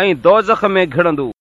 ۽ دوزک ۾ گهڙندو.